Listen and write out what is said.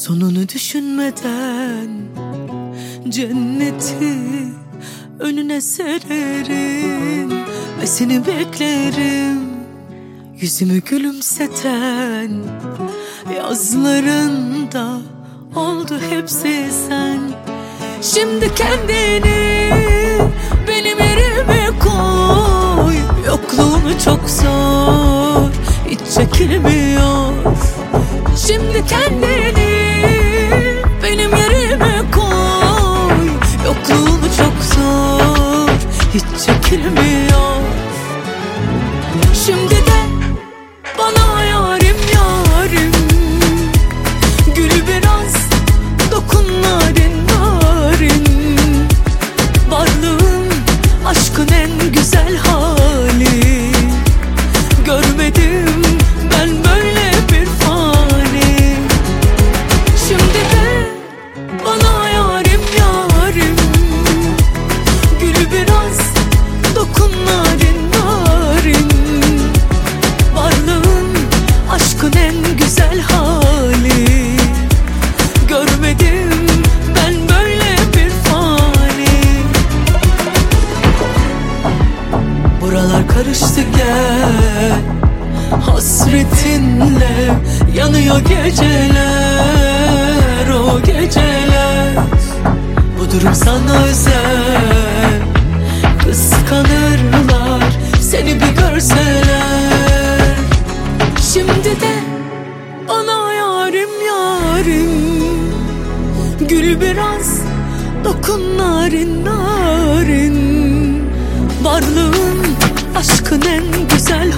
Sonunu düşünmeden Cenneti önüne sererim Ve seni beklerim. Yüzümü gülümseten Yazlarında oldu hepsi sen. Şimdi kendini benim yerime koy. Yokluğunu çok zor hiç çekilmiyor. Şimdi kendini hiç çekilmiyor gel Hasretinle yanıyor geceler O geceler. Bu durum sana özel Kıskanırlar seni bir görseler. Şimdi de bana yarim yarim Gül biraz dokun narin narin Varlığın aşkın en güzel